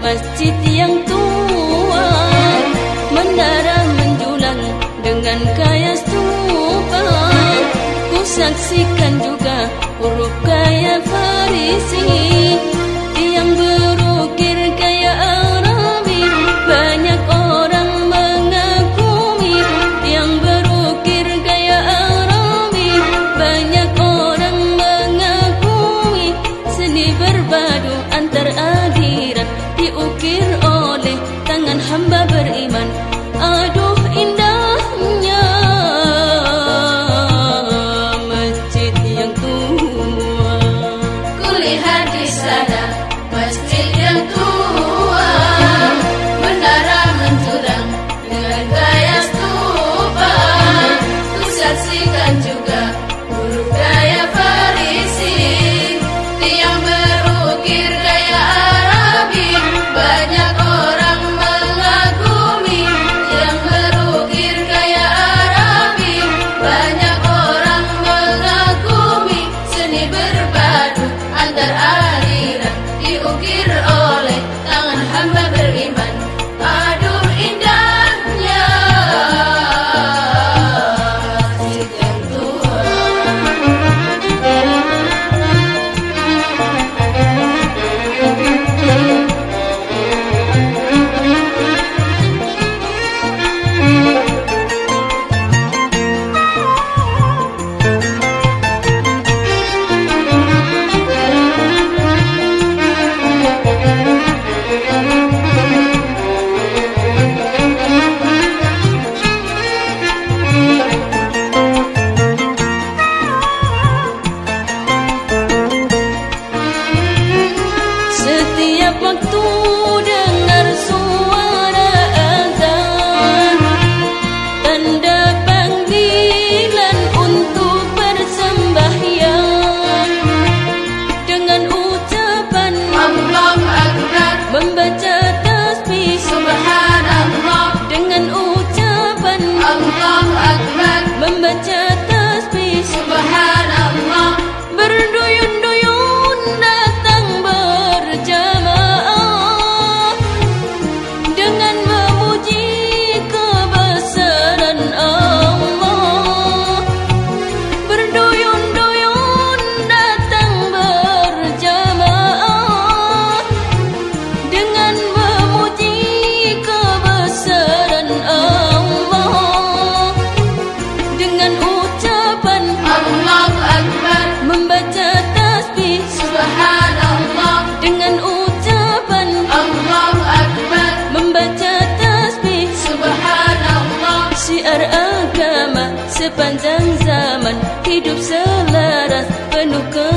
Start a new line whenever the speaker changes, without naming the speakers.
Masjid yang tua
Menara menjulang Dengan kaya stupa. Ku saksikan juga Huruf kaya farisi.
Sepanjang zaman. Hidup selaras penuh kedamaian